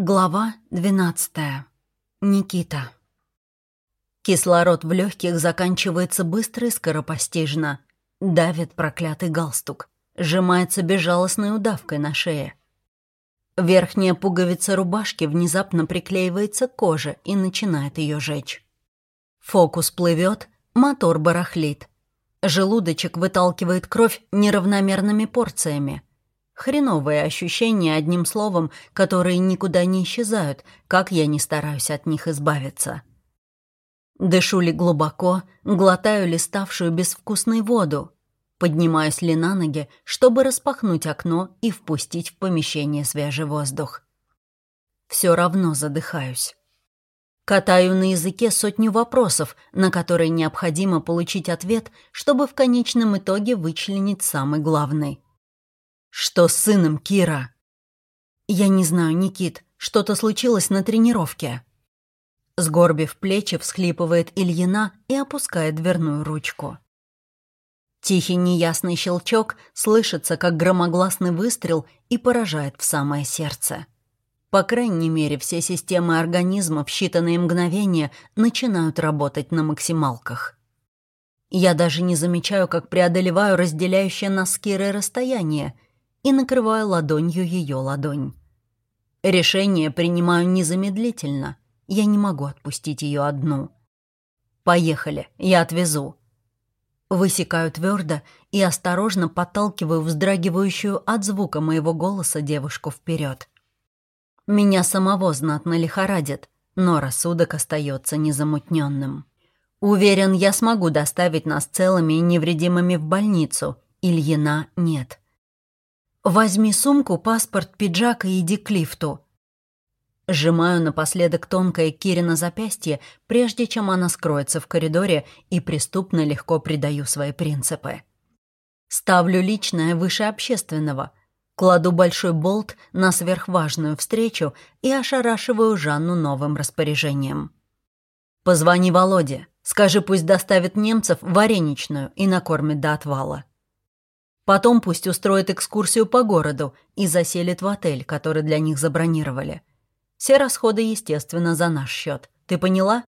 Глава 12. Никита. Кислород в легких заканчивается быстро и скоропостижно. Давит проклятый галстук. Сжимается безжалостной удавкой на шее. Верхняя пуговица рубашки внезапно приклеивается к коже и начинает ее жечь. Фокус плывет, мотор барахлит. Желудочек выталкивает кровь неравномерными порциями – Хреновые ощущения, одним словом, которые никуда не исчезают, как я не стараюсь от них избавиться. Дышу ли глубоко, глотаю ли ставшую безвкусной воду, поднимаюсь ли на ноги, чтобы распахнуть окно и впустить в помещение свежий воздух. Все равно задыхаюсь. Катаю на языке сотню вопросов, на которые необходимо получить ответ, чтобы в конечном итоге вычленить самый главный. «Что с сыном, Кира?» «Я не знаю, Никит. Что-то случилось на тренировке». Сгорбив плечи, всхлипывает Ильина и опускает дверную ручку. Тихий неясный щелчок слышится, как громогласный выстрел и поражает в самое сердце. По крайней мере, все системы организма в считанные мгновения начинают работать на максималках. Я даже не замечаю, как преодолеваю разделяющее нас с Кирой расстояние и накрываю ладонью ее ладонь. Решение принимаю незамедлительно. Я не могу отпустить ее одну. «Поехали, я отвезу». Высекаю твердо и осторожно подталкиваю вздрагивающую от звука моего голоса девушку вперед. Меня самого знатно лихорадит, но рассудок остается незамутненным. Уверен, я смогу доставить нас целыми и невредимыми в больницу. Ильина нет. «Возьми сумку, паспорт, пиджак и иди к лифту». Сжимаю напоследок тонкое Кирина запястье, прежде чем она скроется в коридоре, и преступно легко предаю свои принципы. Ставлю личное выше общественного, кладу большой болт на сверхважную встречу и ошарашиваю Жанну новым распоряжением. «Позвони Володе, скажи, пусть доставит немцев вареничную и накормит до отвала. Потом пусть устроит экскурсию по городу и заселит в отель, который для них забронировали. Все расходы, естественно, за наш счет. Ты поняла?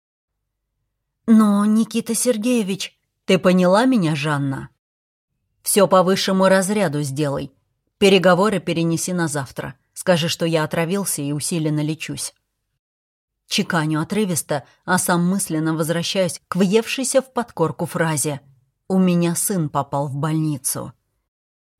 Но, Никита Сергеевич... Ты поняла меня, Жанна? Все по высшему разряду сделай. Переговоры перенеси на завтра. Скажи, что я отравился и усиленно лечусь. Чеканю отрывисто, а сам мысленно возвращаюсь к въевшейся в подкорку фразе «У меня сын попал в больницу».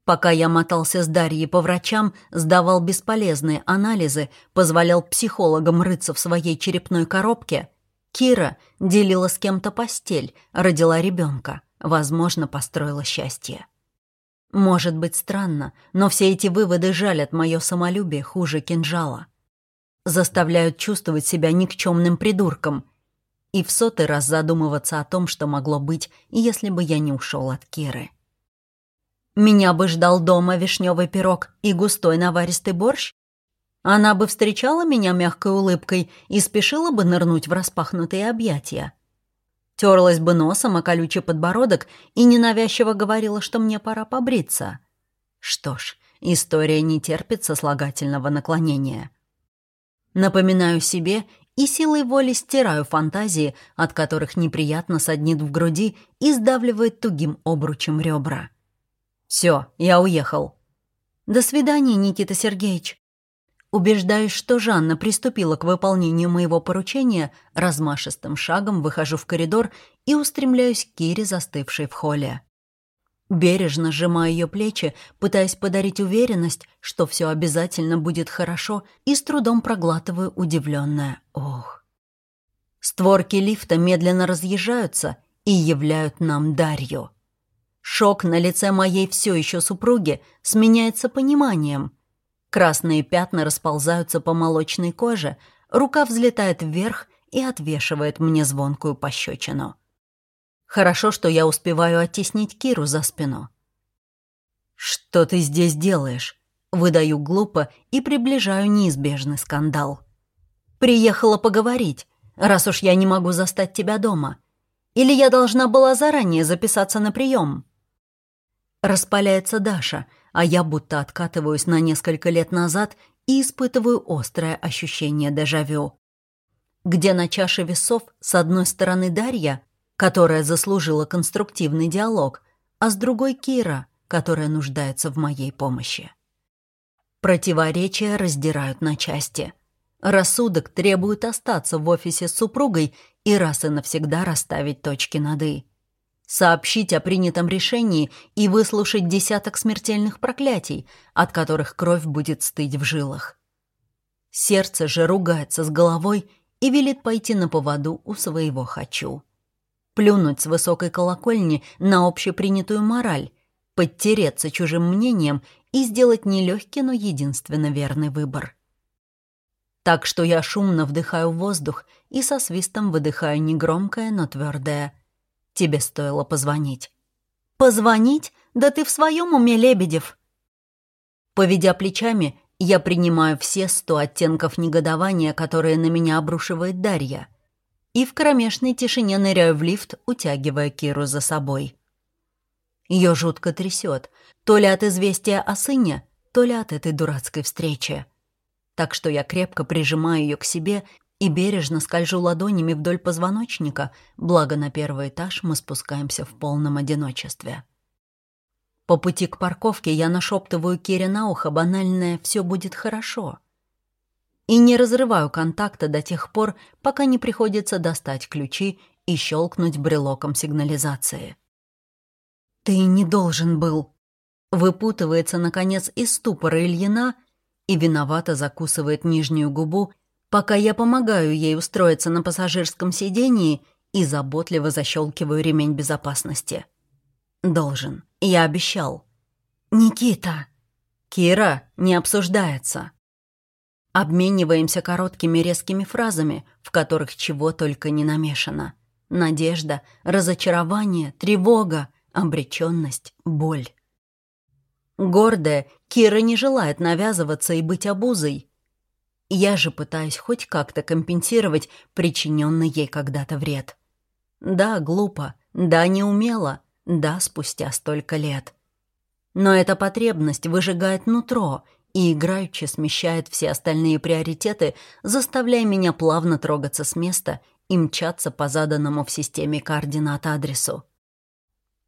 Пока я мотался с Дарьей по врачам, сдавал бесполезные анализы, позволял психологам рыться в своей черепной коробке, Кира делила с кем-то постель, родила ребенка, возможно, построила счастье. Может быть странно, но все эти выводы жалят мое самолюбие хуже кинжала. Заставляют чувствовать себя никчемным придурком и в сотый раз задумываться о том, что могло быть, если бы я не ушел от Киры. Меня бы ждал дома вишневый пирог и густой наваристый борщ? Она бы встречала меня мягкой улыбкой и спешила бы нырнуть в распахнутые объятия. Терлась бы носом о колючий подбородок и ненавязчиво говорила, что мне пора побриться. Что ж, история не терпит сослагательного наклонения. Напоминаю себе и силой воли стираю фантазии, от которых неприятно саднит в груди и сдавливает тугим обручем ребра. Все, я уехал. До свидания, Никита Сергеевич. Убеждаюсь, что Жанна приступила к выполнению моего поручения, размашистым шагом выхожу в коридор и устремляюсь к Кире, застывшей в холле. Бережно сжимаю ее плечи, пытаясь подарить уверенность, что все обязательно будет хорошо, и с трудом проглатываю удивленное «Ох». Створки лифта медленно разъезжаются и являют нам Дарью. Шок на лице моей все еще супруги сменяется пониманием. Красные пятна расползаются по молочной коже, рука взлетает вверх и отвешивает мне звонкую пощечину. Хорошо, что я успеваю оттеснить Киру за спину. «Что ты здесь делаешь?» Выдаю глупо и приближаю неизбежный скандал. «Приехала поговорить, раз уж я не могу застать тебя дома. Или я должна была заранее записаться на прием?» Распаляется Даша, а я будто откатываюсь на несколько лет назад и испытываю острое ощущение дежавю. Где на чаше весов с одной стороны Дарья, которая заслужила конструктивный диалог, а с другой Кира, которая нуждается в моей помощи. Противоречия раздирают на части. Рассудок требует остаться в офисе с супругой и раз и навсегда расставить точки над «и». Сообщить о принятом решении и выслушать десяток смертельных проклятий, от которых кровь будет стыть в жилах. Сердце же ругается с головой и велит пойти на поводу у своего «хочу». Плюнуть с высокой колокольни на общепринятую мораль, подтереться чужим мнением и сделать нелегкий, но единственно верный выбор. Так что я шумно вдыхаю воздух и со свистом выдыхаю негромкое, но твердое «Тебе стоило позвонить». «Позвонить? Да ты в своем уме, Лебедев!» Поведя плечами, я принимаю все сто оттенков негодования, которые на меня обрушивает Дарья, и в кромешной тишине ныряю в лифт, утягивая Киру за собой. Ее жутко трясет, то ли от известия о сыне, то ли от этой дурацкой встречи. Так что я крепко прижимаю ее к себе и бережно скольжу ладонями вдоль позвоночника, благо на первый этаж мы спускаемся в полном одиночестве. По пути к парковке я нашептываю Кире на ухо банальное «все будет хорошо». И не разрываю контакта до тех пор, пока не приходится достать ключи и щелкнуть брелоком сигнализации. «Ты не должен был...» Выпутывается, наконец, из ступора Ильина и виновато закусывает нижнюю губу, пока я помогаю ей устроиться на пассажирском сидении и заботливо защелкиваю ремень безопасности. «Должен. Я обещал». «Никита!» «Кира, не обсуждается». Обмениваемся короткими резкими фразами, в которых чего только не намешано. Надежда, разочарование, тревога, обреченность, боль. Гордая, Кира не желает навязываться и быть обузой. Я же пытаюсь хоть как-то компенсировать причиненный ей когда-то вред. Да, глупо, да, неумело, да, спустя столько лет. Но эта потребность выжигает нутро и играючи смещает все остальные приоритеты, заставляя меня плавно трогаться с места и мчаться по заданному в системе координат адресу.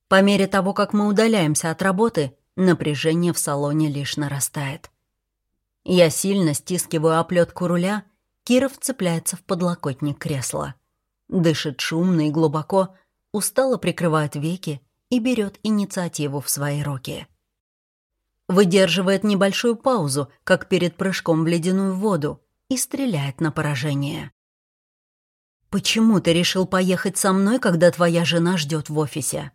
По мере того, как мы удаляемся от работы, Напряжение в салоне лишь нарастает. Я сильно стискиваю оплетку руля, Киров цепляется в подлокотник кресла. Дышит шумно и глубоко, устало прикрывает веки и берет инициативу в свои руки. Выдерживает небольшую паузу, как перед прыжком в ледяную воду, и стреляет на поражение. «Почему ты решил поехать со мной, когда твоя жена ждет в офисе?»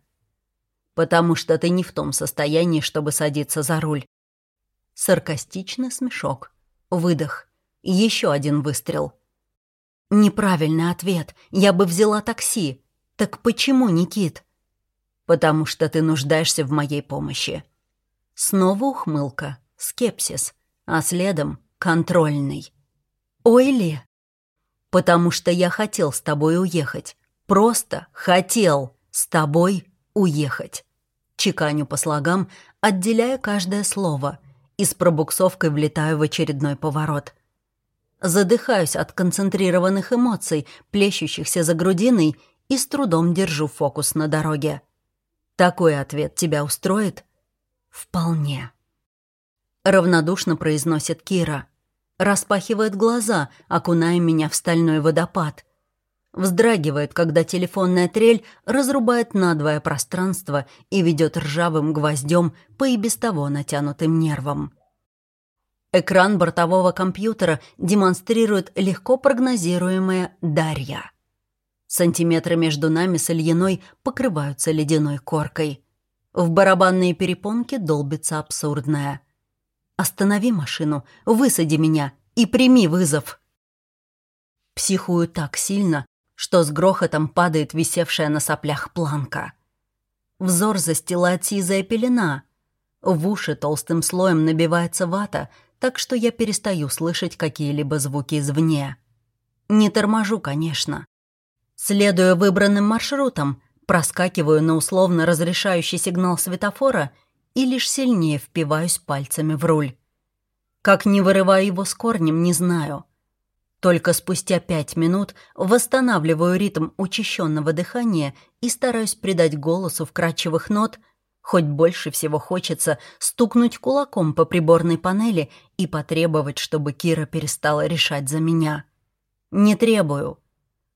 потому что ты не в том состоянии, чтобы садиться за руль. Саркастичный смешок. Выдох. Еще один выстрел. Неправильный ответ. Я бы взяла такси. Так почему, Никит? Потому что ты нуждаешься в моей помощи. Снова ухмылка, скепсис, а следом контрольный. Ой ли? Потому что я хотел с тобой уехать. Просто хотел с тобой уехать чеканю по слогам, отделяя каждое слово и с пробуксовкой влетаю в очередной поворот. Задыхаюсь от концентрированных эмоций, плещущихся за грудиной, и с трудом держу фокус на дороге. Такой ответ тебя устроит? Вполне. Равнодушно произносит Кира. Распахивает глаза, окуная меня в стальной водопад вздрагивает, когда телефонная трель разрубает надвое пространство и ведет ржавым гвоздем по и без того натянутым нервам. Экран бортового компьютера демонстрирует легко прогнозируемое «Дарья». Сантиметры между нами с Ильиной покрываются ледяной коркой. В барабанные перепонки долбится абсурдное. «Останови машину, высади меня и прими вызов!» Психую так сильно, что с грохотом падает висевшая на соплях планка. Взор застилает сизая пелена. В уши толстым слоем набивается вата, так что я перестаю слышать какие-либо звуки извне. Не торможу, конечно. Следуя выбранным маршрутам, проскакиваю на условно разрешающий сигнал светофора и лишь сильнее впиваюсь пальцами в руль. Как не вырываю его с корнем, не знаю. Только спустя пять минут восстанавливаю ритм учащенного дыхания и стараюсь придать голосу вкрадчивых нот, хоть больше всего хочется стукнуть кулаком по приборной панели и потребовать, чтобы Кира перестала решать за меня. Не требую.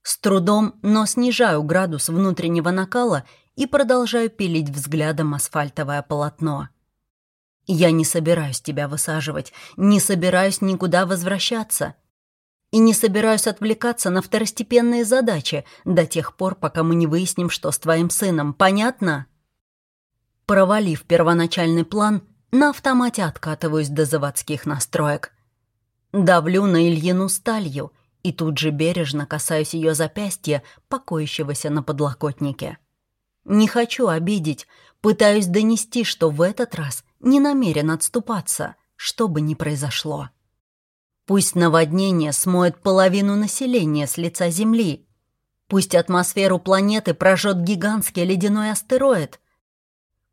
С трудом, но снижаю градус внутреннего накала и продолжаю пилить взглядом асфальтовое полотно. Я не собираюсь тебя высаживать, не собираюсь никуда возвращаться — и не собираюсь отвлекаться на второстепенные задачи до тех пор, пока мы не выясним, что с твоим сыном. Понятно? Провалив первоначальный план, на автомате откатываюсь до заводских настроек. Давлю на Ильину сталью и тут же бережно касаюсь ее запястья, покоящегося на подлокотнике. Не хочу обидеть, пытаюсь донести, что в этот раз не намерен отступаться, что бы ни произошло. Пусть наводнение смоет половину населения с лица Земли. Пусть атмосферу планеты прожжет гигантский ледяной астероид.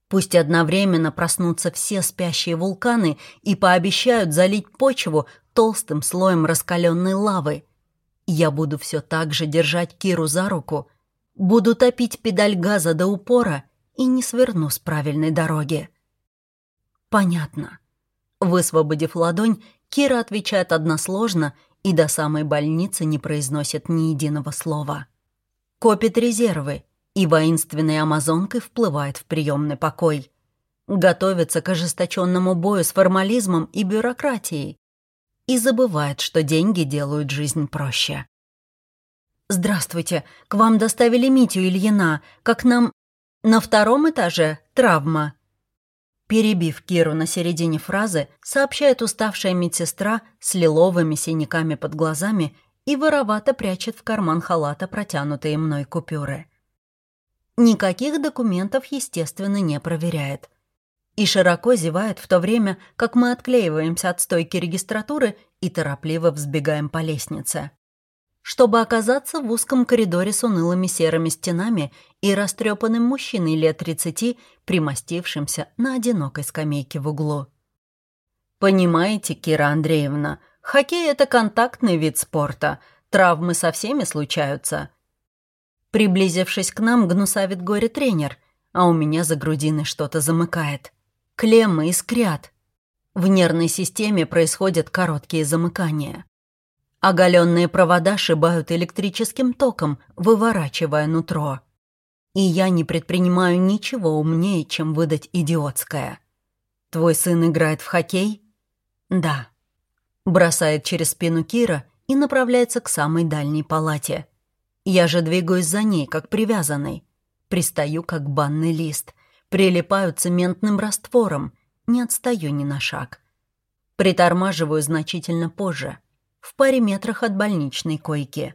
Пусть одновременно проснутся все спящие вулканы и пообещают залить почву толстым слоем раскаленной лавы. Я буду все так же держать Киру за руку, буду топить педаль газа до упора и не сверну с правильной дороги. Понятно. Высвободив ладонь, Кира отвечает односложно и до самой больницы не произносит ни единого слова. Копит резервы, и воинственной амазонкой вплывает в приемный покой. Готовится к ожесточенному бою с формализмом и бюрократией. И забывает, что деньги делают жизнь проще. «Здравствуйте, к вам доставили Митю Ильина. Как нам...» «На втором этаже травма», Перебив Киру на середине фразы, сообщает уставшая медсестра с лиловыми синяками под глазами и воровато прячет в карман халата протянутые мной купюры. Никаких документов, естественно, не проверяет. И широко зевает в то время, как мы отклеиваемся от стойки регистратуры и торопливо взбегаем по лестнице чтобы оказаться в узком коридоре с унылыми серыми стенами и растрепанным мужчиной лет тридцати, примостившимся на одинокой скамейке в углу. «Понимаете, Кира Андреевна, хоккей — это контактный вид спорта, травмы со всеми случаются». Приблизившись к нам, гнусавит горе-тренер, а у меня за грудиной что-то замыкает. Клеммы искрят. В нервной системе происходят короткие замыкания. Оголенные провода шибают электрическим током, выворачивая нутро. И я не предпринимаю ничего умнее, чем выдать идиотское. «Твой сын играет в хоккей?» «Да». Бросает через спину Кира и направляется к самой дальней палате. Я же двигаюсь за ней, как привязанный. Пристаю, как банный лист. Прилипаю цементным раствором. Не отстаю ни на шаг. Притормаживаю значительно позже — в паре метрах от больничной койки.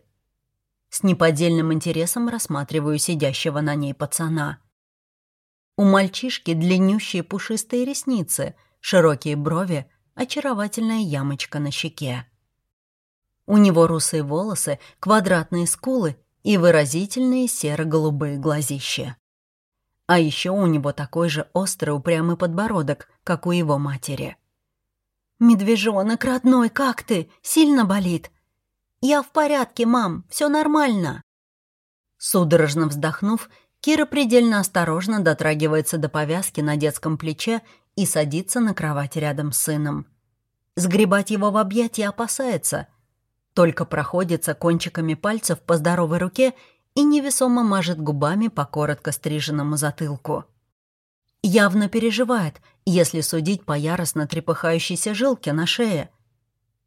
С неподдельным интересом рассматриваю сидящего на ней пацана. У мальчишки длиннющие пушистые ресницы, широкие брови, очаровательная ямочка на щеке. У него русые волосы, квадратные скулы и выразительные серо-голубые глазища. А еще у него такой же острый упрямый подбородок, как у его матери. «Медвежонок, родной, как ты? Сильно болит?» «Я в порядке, мам, все нормально». Судорожно вздохнув, Кира предельно осторожно дотрагивается до повязки на детском плече и садится на кровать рядом с сыном. Сгребать его в объятия опасается, только проходится кончиками пальцев по здоровой руке и невесомо мажет губами по коротко стриженному затылку. Явно переживает, если судить по яростно трепыхающейся жилке на шее.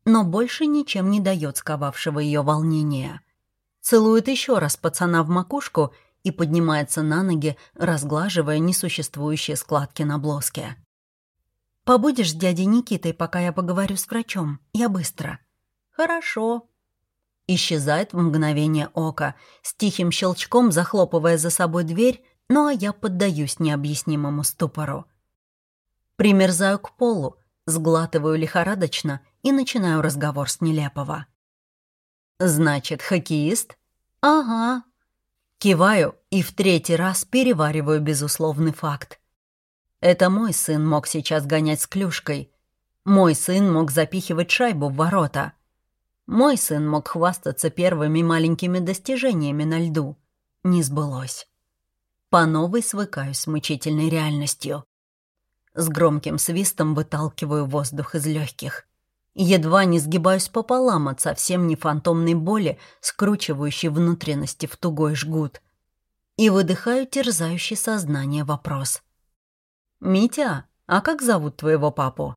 Но больше ничем не дает сковавшего ее волнения. Целует еще раз пацана в макушку и поднимается на ноги, разглаживая несуществующие складки на блоске. «Побудешь с дядей Никитой, пока я поговорю с врачом? Я быстро». «Хорошо», исчезает в мгновение ока, с тихим щелчком захлопывая за собой дверь ну а я поддаюсь необъяснимому ступору. Примерзаю к полу, сглатываю лихорадочно и начинаю разговор с нелепого. «Значит, хоккеист?» «Ага». Киваю и в третий раз перевариваю безусловный факт. Это мой сын мог сейчас гонять с клюшкой, Мой сын мог запихивать шайбу в ворота. Мой сын мог хвастаться первыми маленькими достижениями на льду. Не сбылось. По новой свыкаюсь с мучительной реальностью. С громким свистом выталкиваю воздух из легких. Едва не сгибаюсь пополам от совсем не фантомной боли, скручивающей внутренности в тугой жгут. И выдыхаю терзающий сознание вопрос. «Митя, а как зовут твоего папу?»